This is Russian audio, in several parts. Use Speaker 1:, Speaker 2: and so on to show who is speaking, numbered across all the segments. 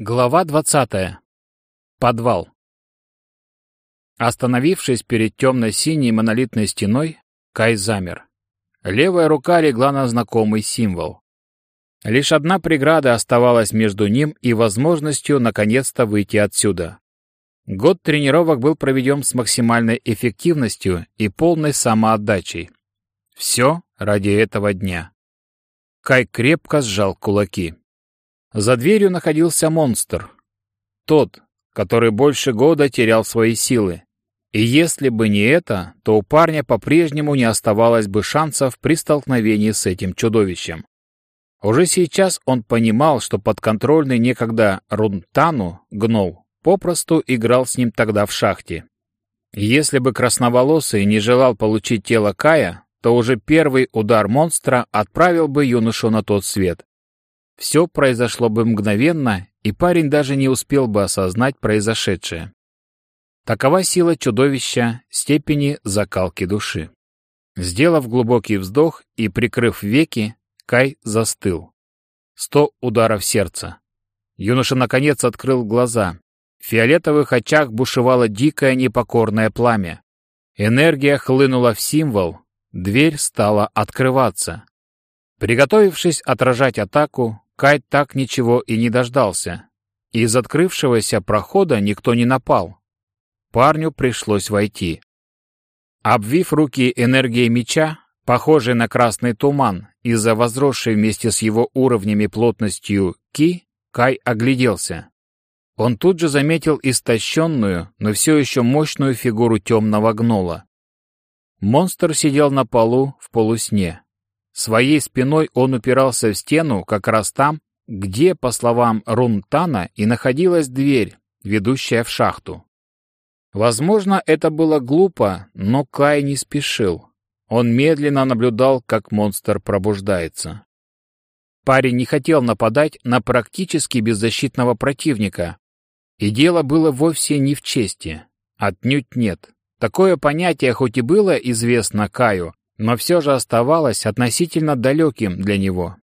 Speaker 1: Глава 20. Подвал. Остановившись перед темно-синей монолитной стеной, Кай замер. Левая рука легла на знакомый символ. Лишь одна преграда оставалась между ним и возможностью наконец-то выйти отсюда. Год тренировок был проведен с максимальной эффективностью и полной самоотдачей. Все ради этого дня. Кай крепко сжал кулаки. За дверью находился монстр. Тот, который больше года терял свои силы. И если бы не это, то у парня по-прежнему не оставалось бы шансов при столкновении с этим чудовищем. Уже сейчас он понимал, что подконтрольный некогда Рунтану, гнол, попросту играл с ним тогда в шахте. Если бы красноволосый не желал получить тело Кая, то уже первый удар монстра отправил бы юношу на тот свет. Все произошло бы мгновенно, и парень даже не успел бы осознать произошедшее. Такова сила чудовища степени закалки души. Сделав глубокий вздох и прикрыв веки, Кай застыл. Сто ударов сердца. Юноша наконец открыл глаза. В фиолетовых очах бушевало дикое непокорное пламя. Энергия хлынула в символ, дверь стала открываться. Приготовившись отражать атаку, Кай так ничего и не дождался. Из открывшегося прохода никто не напал. Парню пришлось войти. Обвив руки энергией меча, похожей на красный туман, из-за возросшей вместе с его уровнями плотностью ки, Кай огляделся. Он тут же заметил истощенную, но все еще мощную фигуру темного гнола. Монстр сидел на полу в полусне. Своей спиной он упирался в стену как раз там, где, по словам Рунтана, и находилась дверь, ведущая в шахту. Возможно, это было глупо, но Кай не спешил. Он медленно наблюдал, как монстр пробуждается. Парень не хотел нападать на практически беззащитного противника. И дело было вовсе не в чести. Отнюдь нет. Такое понятие хоть и было известно Каю, но все же оставалось относительно далеким для него.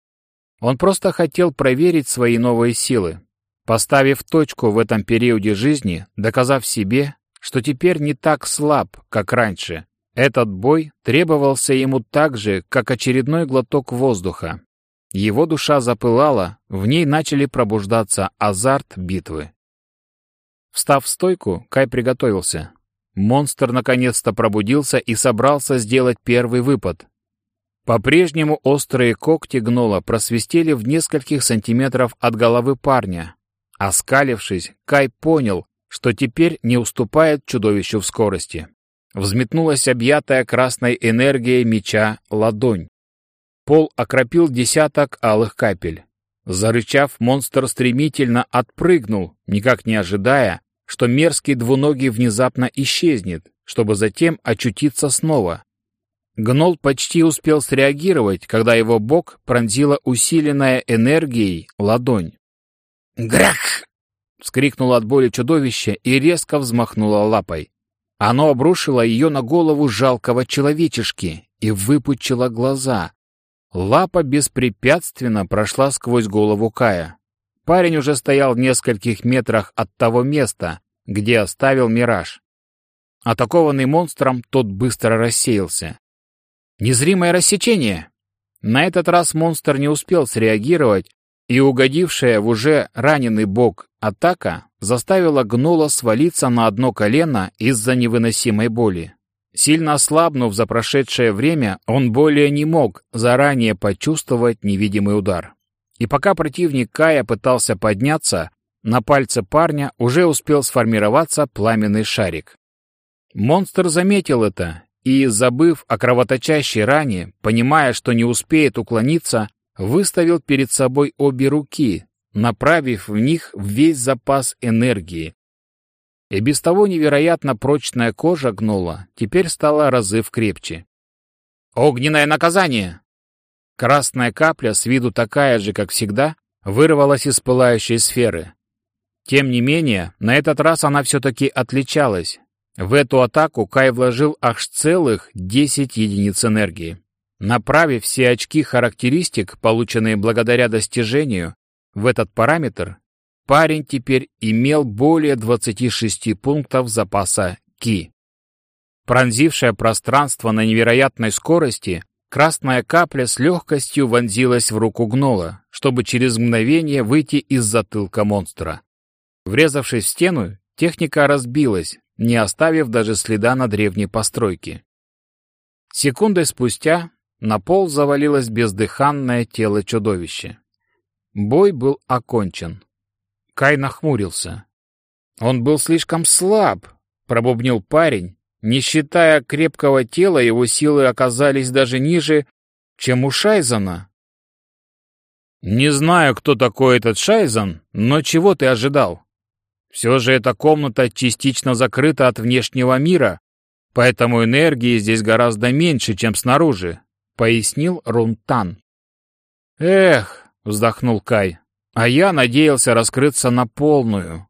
Speaker 1: Он просто хотел проверить свои новые силы, поставив точку в этом периоде жизни, доказав себе, что теперь не так слаб, как раньше. Этот бой требовался ему так же, как очередной глоток воздуха. Его душа запылала, в ней начали пробуждаться азарт битвы. Встав в стойку, Кай приготовился. Монстр наконец-то пробудился и собрался сделать первый выпад. По-прежнему острые когти гнола просвистели в нескольких сантиметров от головы парня. Оскалившись, Кай понял, что теперь не уступает чудовищу в скорости. Взметнулась объятая красной энергией меча ладонь. Пол окропил десяток алых капель. Зарычав, монстр стремительно отпрыгнул, никак не ожидая, что мерзкий двуногий внезапно исчезнет, чтобы затем очутиться снова. Гнол почти успел среагировать, когда его бок пронзила усиленная энергией ладонь. «Грах!» — вскрикнуло от боли чудовище и резко взмахнуло лапой. Оно обрушило ее на голову жалкого человечешки и выпучило глаза. Лапа беспрепятственно прошла сквозь голову Кая. Парень уже стоял в нескольких метрах от того места, где оставил мираж. Атакованный монстром, тот быстро рассеялся. Незримое рассечение! На этот раз монстр не успел среагировать, и угодившая в уже раненый бок атака заставила гнола свалиться на одно колено из-за невыносимой боли. Сильно ослабнув за прошедшее время, он более не мог заранее почувствовать невидимый удар. И пока противник Кая пытался подняться, на пальце парня уже успел сформироваться пламенный шарик. Монстр заметил это и, забыв о кровоточащей ране, понимая, что не успеет уклониться, выставил перед собой обе руки, направив в них весь запас энергии. И без того невероятно прочная кожа гнула, теперь стала разы в крепче. «Огненное наказание!» Красная капля, с виду такая же, как всегда, вырвалась из пылающей сферы. Тем не менее, на этот раз она все-таки отличалась. В эту атаку Кай вложил аж целых 10 единиц энергии. Направив все очки характеристик, полученные благодаря достижению, в этот параметр, парень теперь имел более 26 пунктов запаса ки. Пронзившее пространство на невероятной скорости, красная капля с легкостью вонзилась в руку гнола, чтобы через мгновение выйти из затылка монстра. Врезавшись в стену, техника разбилась, не оставив даже следа на древней постройке. Секундой спустя на пол завалилось бездыханное тело чудовища. Бой был окончен. Кай нахмурился. Он был слишком слаб, пробубнил парень. Не считая крепкого тела, его силы оказались даже ниже, чем у Шайзана. Не знаю, кто такой этот Шайзан, но чего ты ожидал? Все же эта комната частично закрыта от внешнего мира, поэтому энергии здесь гораздо меньше, чем снаружи, пояснил Рунтан. Эх, вздохнул Кай. А я надеялся раскрыться на полную.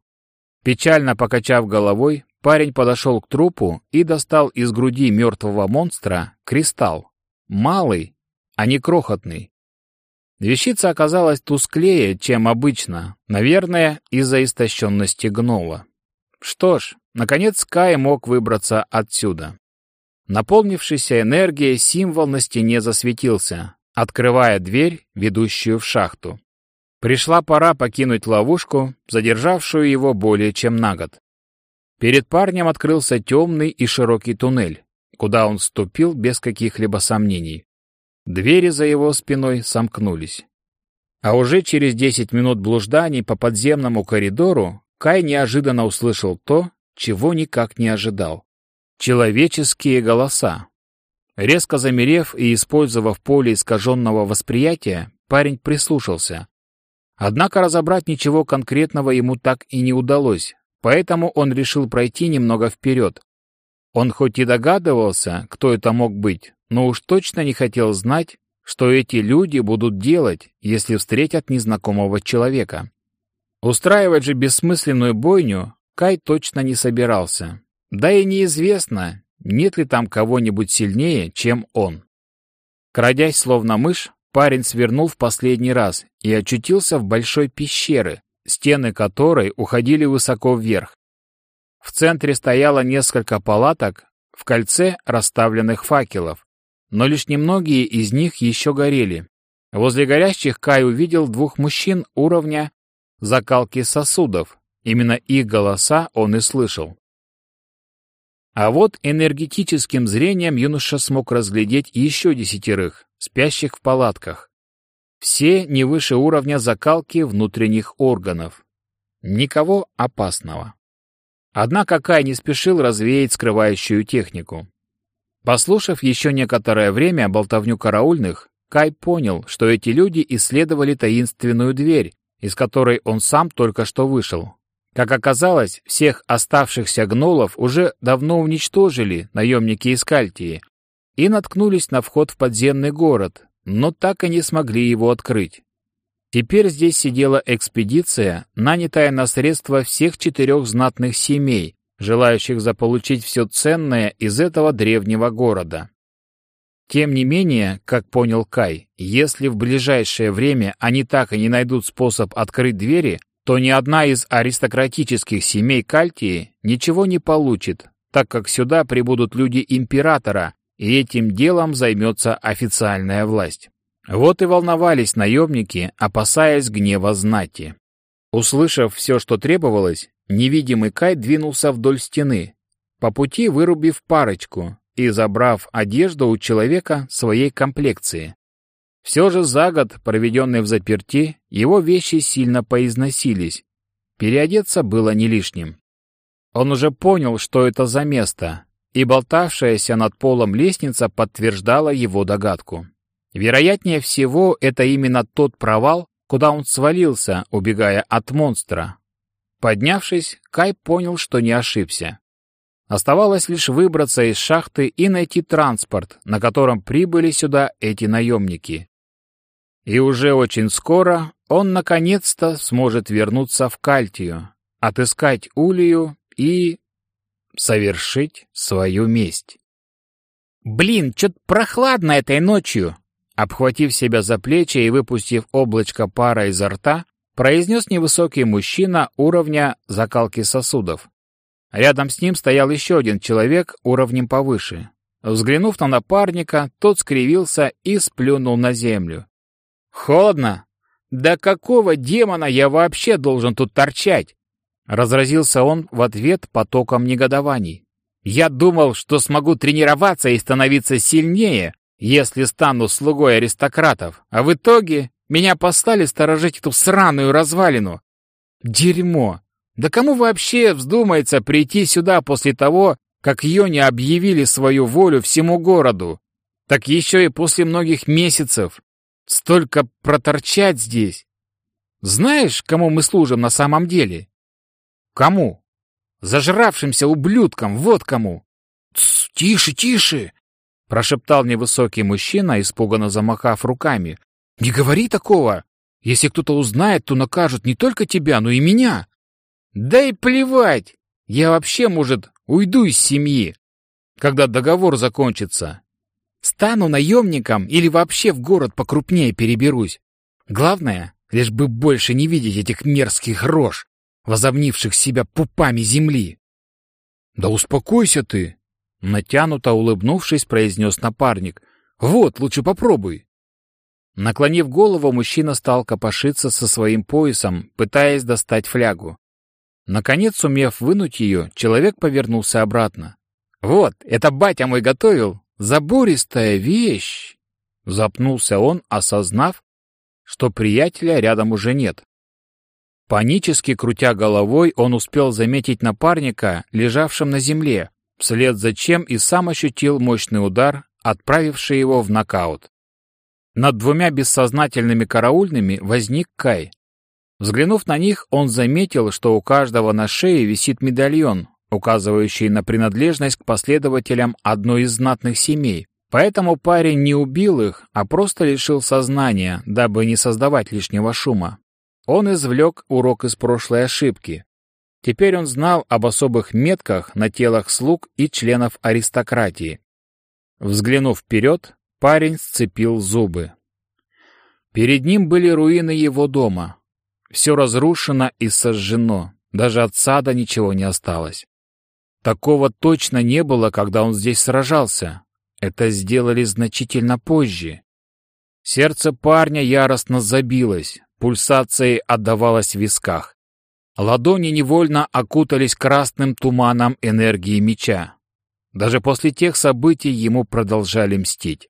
Speaker 1: Печально покачав головой, парень подошел к трупу и достал из груди мертвого монстра кристалл. Малый, а не крохотный. Вещица оказалась тусклее, чем обычно, наверное, из-за истощенности гнола. Что ж, наконец Кай мог выбраться отсюда. Наполнившийся энергией символ на стене засветился, открывая дверь, ведущую в шахту. Пришла пора покинуть ловушку, задержавшую его более чем на год. Перед парнем открылся темный и широкий туннель, куда он вступил без каких-либо сомнений. Двери за его спиной сомкнулись. А уже через десять минут блужданий по подземному коридору Кай неожиданно услышал то, чего никак не ожидал. Человеческие голоса. Резко замерев и использовав поле искаженного восприятия, парень прислушался. Однако разобрать ничего конкретного ему так и не удалось, поэтому он решил пройти немного вперед. Он хоть и догадывался, кто это мог быть, но уж точно не хотел знать, что эти люди будут делать, если встретят незнакомого человека. Устраивать же бессмысленную бойню Кай точно не собирался. Да и неизвестно, нет ли там кого-нибудь сильнее, чем он. Крадясь словно мышь, парень свернул в последний раз и очутился в большой пещере, стены которой уходили высоко вверх. В центре стояло несколько палаток в кольце расставленных факелов, но лишь немногие из них еще горели. Возле горящих Кай увидел двух мужчин уровня закалки сосудов. Именно их голоса он и слышал. А вот энергетическим зрением юноша смог разглядеть еще десятерых, спящих в палатках. Все не выше уровня закалки внутренних органов. Никого опасного. Однако Кай не спешил развеять скрывающую технику. Послушав еще некоторое время болтовню караульных, Кай понял, что эти люди исследовали таинственную дверь, из которой он сам только что вышел. Как оказалось, всех оставшихся гнолов уже давно уничтожили наемники из Кальтии и наткнулись на вход в подземный город, но так и не смогли его открыть. Теперь здесь сидела экспедиция, нанятая на средства всех четырех знатных семей, желающих заполучить все ценное из этого древнего города. Тем не менее, как понял Кай, если в ближайшее время они так и не найдут способ открыть двери, то ни одна из аристократических семей Кальтии ничего не получит, так как сюда прибудут люди императора, и этим делом займется официальная власть. Вот и волновались наемники, опасаясь гнева знати. Услышав все, что требовалось, невидимый Кай двинулся вдоль стены, по пути вырубив парочку и забрав одежду у человека своей комплекции. Все же за год, проведенный в заперти, его вещи сильно поизносились. Переодеться было не лишним. Он уже понял, что это за место, и болтавшаяся над полом лестница подтверждала его догадку. Вероятнее всего, это именно тот провал, куда он свалился, убегая от монстра. Поднявшись, Кай понял, что не ошибся. Оставалось лишь выбраться из шахты и найти транспорт, на котором прибыли сюда эти наемники. И уже очень скоро он наконец-то сможет вернуться в Кальтию, отыскать Улию и... совершить свою месть. «Блин, чё-то прохладно этой ночью!» Обхватив себя за плечи и выпустив облачко пара изо рта, произнес невысокий мужчина уровня закалки сосудов. Рядом с ним стоял еще один человек уровнем повыше. Взглянув на напарника, тот скривился и сплюнул на землю. «Холодно? Да какого демона я вообще должен тут торчать?» Разразился он в ответ потоком негодований. «Я думал, что смогу тренироваться и становиться сильнее, если стану слугой аристократов, а в итоге меня послали сторожить эту сраную развалину. Дерьмо! Да кому вообще вздумается прийти сюда после того, как не объявили свою волю всему городу? Так еще и после многих месяцев. Столько проторчать здесь. Знаешь, кому мы служим на самом деле? Кому? Зажравшимся ублюдкам, вот кому. Тс, тише, тише, прошептал невысокий мужчина, испуганно замахав руками. Не говори такого. Если кто-то узнает, то накажут не только тебя, но и меня. Да и плевать. Я вообще, может, уйду из семьи, когда договор закончится. Стану наемником или вообще в город покрупнее переберусь. Главное, лишь бы больше не видеть этих мерзких рож, возомнивших себя пупами земли. Да успокойся ты, натянуто улыбнувшись, произнес напарник. Вот, лучше попробуй. Наклонив голову, мужчина стал копошиться со своим поясом, пытаясь достать флягу. Наконец, сумев вынуть ее, человек повернулся обратно. «Вот, это батя мой готовил. Забористая вещь!» Запнулся он, осознав, что приятеля рядом уже нет. Панически крутя головой, он успел заметить напарника, лежавшим на земле, вслед за чем и сам ощутил мощный удар, отправивший его в нокаут. Над двумя бессознательными караульными возник Кай. Взглянув на них, он заметил, что у каждого на шее висит медальон, указывающий на принадлежность к последователям одной из знатных семей. Поэтому парень не убил их, а просто лишил сознания, дабы не создавать лишнего шума. Он извлек урок из прошлой ошибки. Теперь он знал об особых метках на телах слуг и членов аристократии. Взглянув вперед, парень сцепил зубы. Перед ним были руины его дома. Все разрушено и сожжено, даже от сада ничего не осталось. Такого точно не было, когда он здесь сражался. Это сделали значительно позже. Сердце парня яростно забилось, пульсацией отдавалось в висках. Ладони невольно окутались красным туманом энергии меча. Даже после тех событий ему продолжали мстить.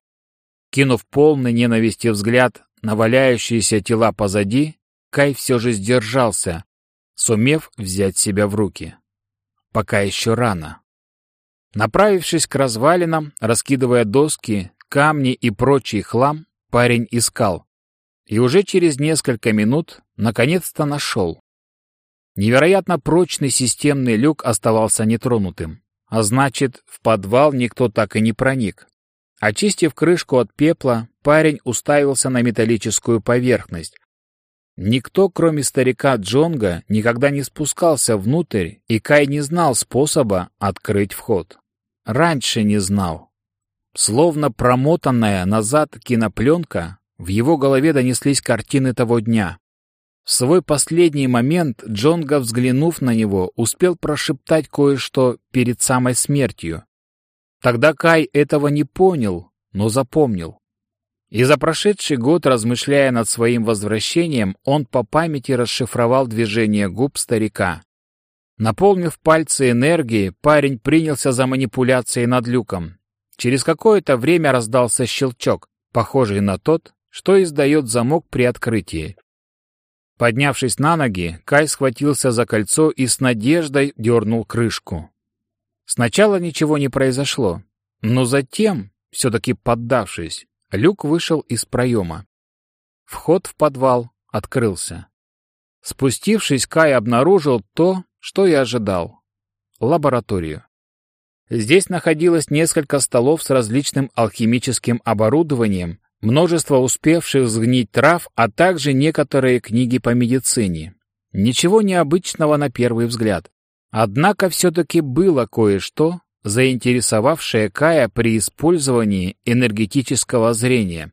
Speaker 1: Кинув полный ненависти взгляд на валяющиеся тела позади, Кай все же сдержался, сумев взять себя в руки пока еще рано. Направившись к развалинам, раскидывая доски, камни и прочий хлам, парень искал. И уже через несколько минут наконец-то нашел. Невероятно прочный системный люк оставался нетронутым, а значит, в подвал никто так и не проник. Очистив крышку от пепла, парень уставился на металлическую поверхность, Никто, кроме старика Джонга, никогда не спускался внутрь, и Кай не знал способа открыть вход. Раньше не знал. Словно промотанная назад кинопленка, в его голове донеслись картины того дня. В свой последний момент Джонга, взглянув на него, успел прошептать кое-что перед самой смертью. Тогда Кай этого не понял, но запомнил. И за прошедший год, размышляя над своим возвращением, он по памяти расшифровал движение губ старика. Наполнив пальцы энергией, парень принялся за манипуляцией над люком. Через какое-то время раздался щелчок, похожий на тот, что издает замок при открытии. Поднявшись на ноги, Кай схватился за кольцо и с надеждой дернул крышку. Сначала ничего не произошло, но затем, все-таки поддавшись, Люк вышел из проема. Вход в подвал открылся. Спустившись, Кай обнаружил то, что и ожидал — лабораторию. Здесь находилось несколько столов с различным алхимическим оборудованием, множество успевших сгнить трав, а также некоторые книги по медицине. Ничего необычного на первый взгляд. Однако все-таки было кое-что, заинтересовавшее Кая при использовании энергетического зрения.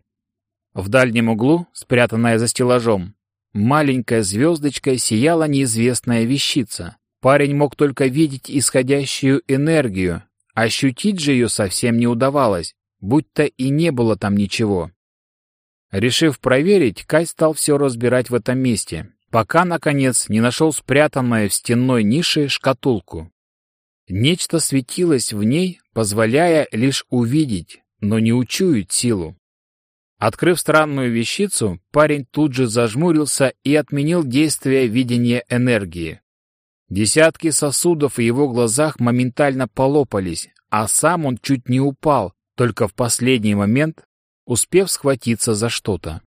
Speaker 1: В дальнем углу, спрятанная за стеллажом, маленькой звездочкой сияла неизвестная вещица. Парень мог только видеть исходящую энергию, ощутить же ее совсем не удавалось, будто и не было там ничего. Решив проверить, Кай стал все разбирать в этом месте, пока, наконец, не нашел спрятанное в стенной нише шкатулку. Нечто светилось в ней, позволяя лишь увидеть, но не учуять силу. Открыв странную вещицу, парень тут же зажмурился и отменил действие видения энергии. Десятки сосудов в его глазах моментально полопались, а сам он чуть не упал, только в последний момент успев схватиться за что-то.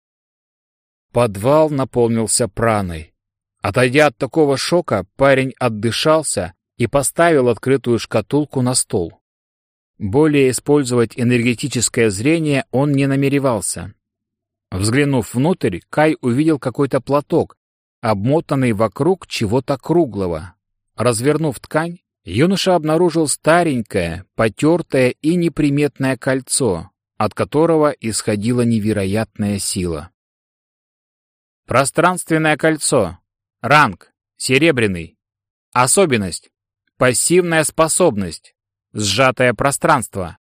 Speaker 1: Подвал наполнился праной. Отойдя от такого шока, парень отдышался и поставил открытую шкатулку на стол. Более использовать энергетическое зрение он не намеревался. Взглянув внутрь, Кай увидел какой-то платок, обмотанный вокруг чего-то круглого. Развернув ткань, юноша обнаружил старенькое, потертое и неприметное кольцо, от которого исходила невероятная сила. Пространственное кольцо. Ранг. Серебряный. Особенность. Пассивная способность. Сжатое пространство.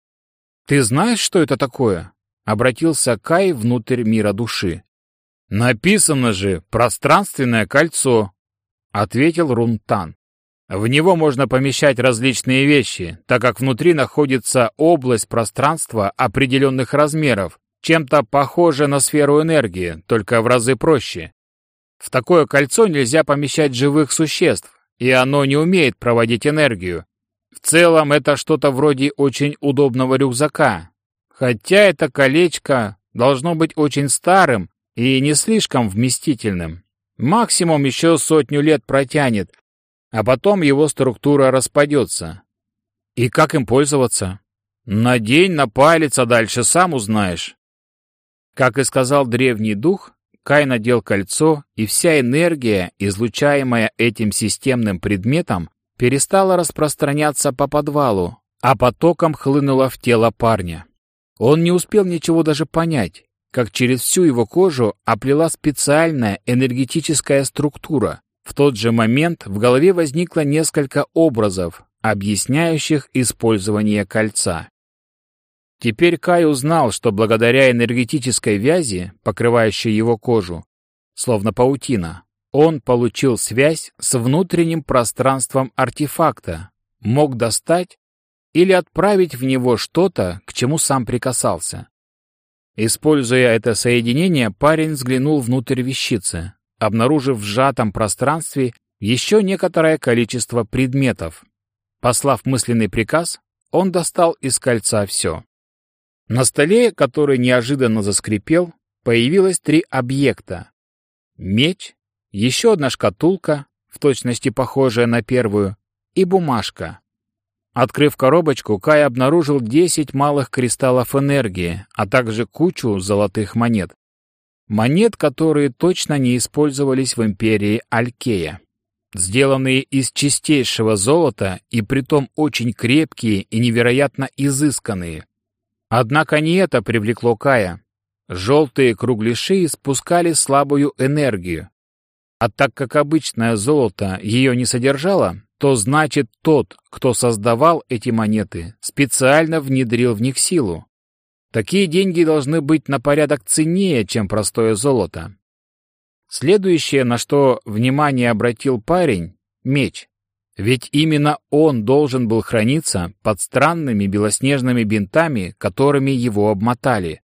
Speaker 1: «Ты знаешь, что это такое?» — обратился Кай внутрь мира души. «Написано же «пространственное кольцо», — ответил Рунтан. В него можно помещать различные вещи, так как внутри находится область пространства определенных размеров, чем-то похоже на сферу энергии, только в разы проще. В такое кольцо нельзя помещать живых существ, и оно не умеет проводить энергию. В целом это что-то вроде очень удобного рюкзака. Хотя это колечко должно быть очень старым и не слишком вместительным. Максимум еще сотню лет протянет, а потом его структура распадется. И как им пользоваться? Надень на палец, а дальше сам узнаешь. Как и сказал древний дух, Кай надел кольцо, и вся энергия, излучаемая этим системным предметом, перестала распространяться по подвалу, а потоком хлынула в тело парня. Он не успел ничего даже понять, как через всю его кожу оплела специальная энергетическая структура. В тот же момент в голове возникло несколько образов, объясняющих использование кольца. Теперь Кай узнал, что благодаря энергетической вязи, покрывающей его кожу, словно паутина, он получил связь с внутренним пространством артефакта, мог достать или отправить в него что-то, к чему сам прикасался. Используя это соединение, парень взглянул внутрь вещицы, обнаружив в сжатом пространстве еще некоторое количество предметов. Послав мысленный приказ, он достал из кольца все. На столе, который неожиданно заскрипел, появилось три объекта. Меч, еще одна шкатулка, в точности похожая на первую, и бумажка. Открыв коробочку, Кай обнаружил 10 малых кристаллов энергии, а также кучу золотых монет. Монет, которые точно не использовались в империи Алькея. Сделанные из чистейшего золота и притом очень крепкие и невероятно изысканные. Однако не это привлекло Кая. Желтые кругляши испускали слабую энергию. А так как обычное золото ее не содержало, то значит тот, кто создавал эти монеты, специально внедрил в них силу. Такие деньги должны быть на порядок ценнее, чем простое золото. Следующее, на что внимание обратил парень — меч. Ведь именно он должен был храниться под странными белоснежными бинтами, которыми его обмотали.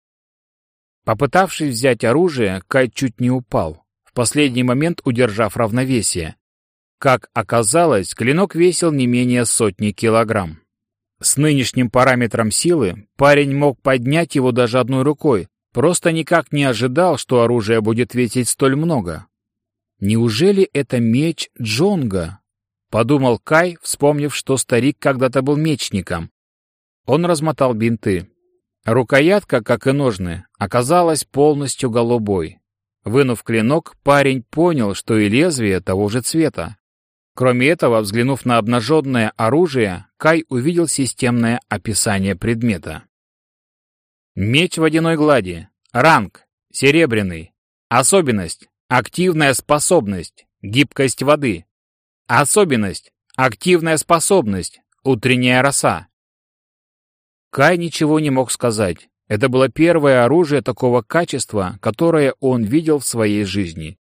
Speaker 1: Попытавшись взять оружие, Кай чуть не упал, в последний момент удержав равновесие. Как оказалось, клинок весил не менее сотни килограмм. С нынешним параметром силы парень мог поднять его даже одной рукой, просто никак не ожидал, что оружие будет весить столь много. Неужели это меч Джонга, Подумал Кай, вспомнив, что старик когда-то был мечником. Он размотал бинты. Рукоятка, как и ножны, оказалась полностью голубой. Вынув клинок, парень понял, что и лезвие того же цвета. Кроме этого, взглянув на обнаженное оружие, Кай увидел системное описание предмета. Меч водяной глади. Ранг. Серебряный. Особенность. Активная способность. Гибкость воды. Особенность. Активная способность. Утренняя роса. Кай ничего не мог сказать. Это было первое оружие такого качества, которое он видел в своей жизни.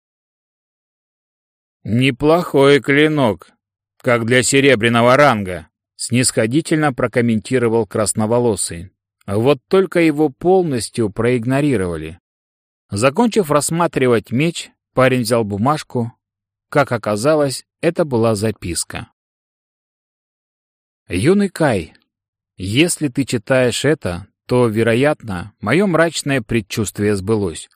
Speaker 1: «Неплохой клинок, как для серебряного ранга», — снисходительно прокомментировал красноволосый. Вот только его полностью проигнорировали. Закончив рассматривать меч, парень взял бумажку. Как оказалось, это была записка. «Юный Кай, если ты читаешь это, то, вероятно, мое мрачное предчувствие сбылось.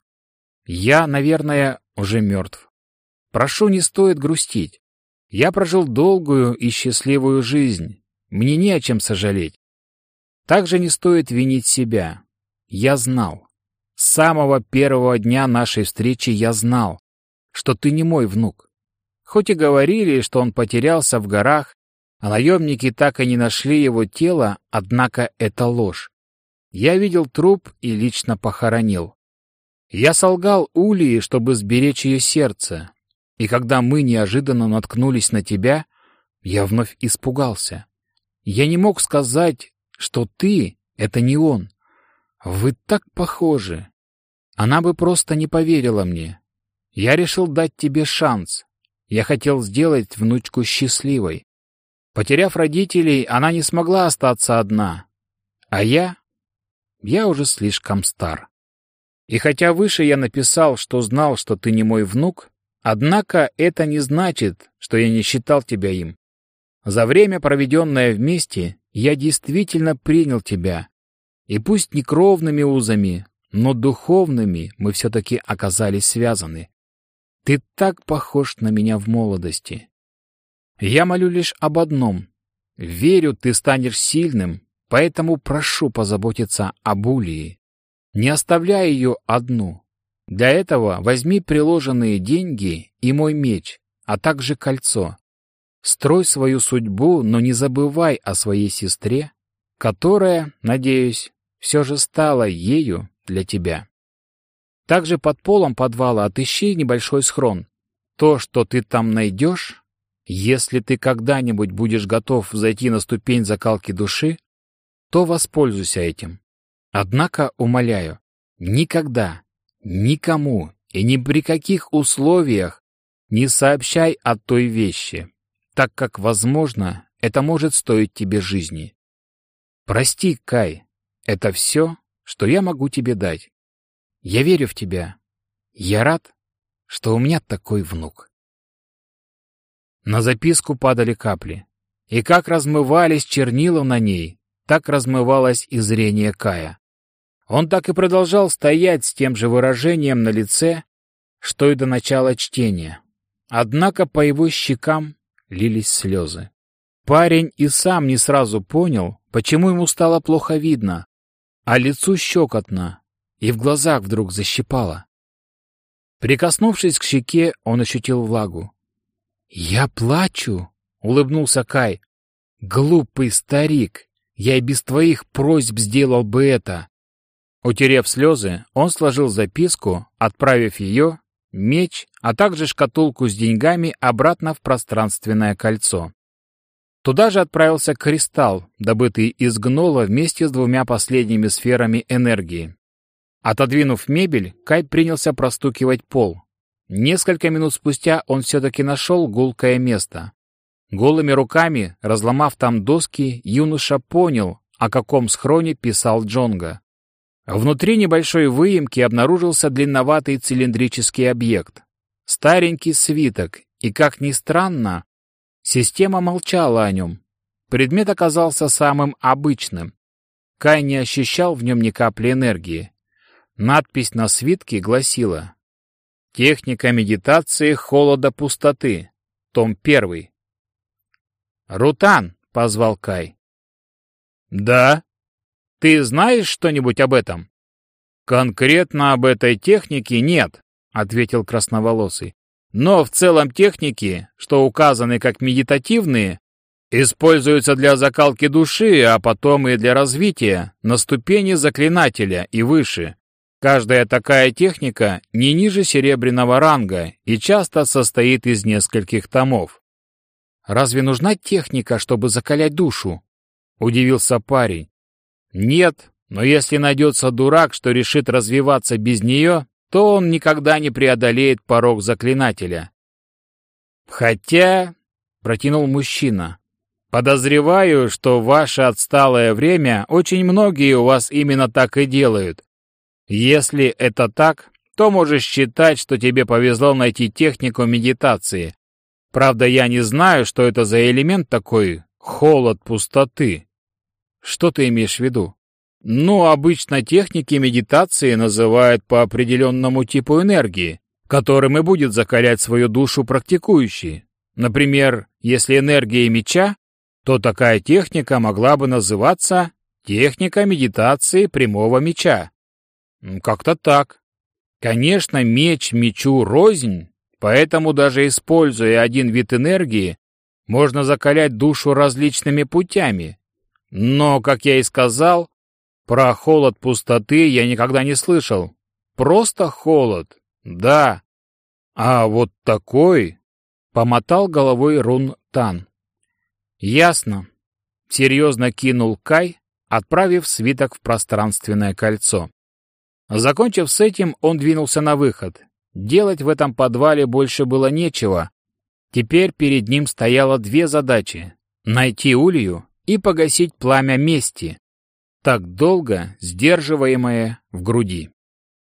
Speaker 1: Я, наверное, уже мертв. Прошу, не стоит грустить. Я прожил долгую и счастливую жизнь. Мне не о чем сожалеть. Также не стоит винить себя. Я знал. С самого первого дня нашей встречи я знал, что ты не мой внук. Хоть и говорили, что он потерялся в горах, а наемники так и не нашли его тело, однако это ложь. Я видел труп и лично похоронил. Я солгал Улии, чтобы сберечь ее сердце. И когда мы неожиданно наткнулись на тебя, я вновь испугался. Я не мог сказать, что ты — это не он. Вы так похожи. Она бы просто не поверила мне. Я решил дать тебе шанс. Я хотел сделать внучку счастливой. Потеряв родителей, она не смогла остаться одна. А я я уже слишком стар. И хотя выше я написал, что знал, что ты не мой внук, однако это не значит, что я не считал тебя им. За время, проведенное вместе, я действительно принял тебя. И пусть не кровными узами, но духовными мы все-таки оказались связаны. Ты так похож на меня в молодости. Я молю лишь об одном. Верю, ты станешь сильным, Поэтому прошу позаботиться об Улии. Не оставляй ее одну. Для этого возьми приложенные деньги и мой меч, а также кольцо. Строй свою судьбу, но не забывай о своей сестре, которая, надеюсь, все же стала ею для тебя. Также под полом подвала отыщи небольшой схрон. То, что ты там найдешь, если ты когда-нибудь будешь готов зайти на ступень закалки души, то воспользуйся этим. Однако, умоляю, никогда, никому и ни при каких условиях не сообщай о той вещи, так как, возможно, это может стоить тебе жизни. Прости, Кай, это все, что я могу тебе дать. Я верю в тебя. Я рад, что у меня такой внук. На записку падали капли, и как размывались чернила на ней, так размывалось и зрение Кая. Он так и продолжал стоять с тем же выражением на лице, что и до начала чтения. Однако по его щекам лились слезы. Парень и сам не сразу понял, почему ему стало плохо видно, а лицу щекотно, и в глазах вдруг защипало. Прикоснувшись к щеке, он ощутил влагу. «Я плачу!» — улыбнулся Кай. «Глупый старик! Я и без твоих просьб сделал бы это. Утерев слезы, он сложил записку, отправив ее, меч, а также шкатулку с деньгами обратно в пространственное кольцо. Туда же отправился кристалл, добытый из гнола вместе с двумя последними сферами энергии. Отодвинув мебель, Кай принялся простукивать пол. Несколько минут спустя он все-таки нашел гулкое место. Голыми руками, разломав там доски, юноша понял, о каком схроне писал Джонга. Внутри небольшой выемки обнаружился длинноватый цилиндрический объект. Старенький свиток, и, как ни странно, система молчала о нем. Предмет оказался самым обычным. Кай не ощущал в нем ни капли энергии. Надпись на свитке гласила «Техника медитации холода пустоты. Том 1. «Рутан!» — позвал Кай. «Да? Ты знаешь что-нибудь об этом?» «Конкретно об этой технике нет», — ответил красноволосый. «Но в целом техники, что указаны как медитативные, используются для закалки души, а потом и для развития на ступени заклинателя и выше. Каждая такая техника не ниже серебряного ранга и часто состоит из нескольких томов. «Разве нужна техника, чтобы закалять душу?» — удивился парень. «Нет, но если найдется дурак, что решит развиваться без нее, то он никогда не преодолеет порог заклинателя. Хотя, — протянул мужчина, — подозреваю, что ваше отсталое время очень многие у вас именно так и делают. Если это так, то можешь считать, что тебе повезло найти технику медитации. Правда, я не знаю, что это за элемент такой холод пустоты. Что ты имеешь в виду? Ну, обычно техники медитации называют по определенному типу энергии, которым и будет закалять свою душу практикующий. Например, если энергия меча, то такая техника могла бы называться техника медитации прямого меча. Как-то так. Конечно, меч мечу рознь, поэтому даже используя один вид энергии, можно закалять душу различными путями. Но, как я и сказал, про холод пустоты я никогда не слышал. Просто холод. Да. А вот такой... Помотал головой Рун Тан. Ясно. Серьезно кинул Кай, отправив свиток в пространственное кольцо. Закончив с этим, он двинулся на выход. Делать в этом подвале больше было нечего. Теперь перед ним стояло две задачи — найти Улью и погасить пламя мести, так долго сдерживаемое в груди.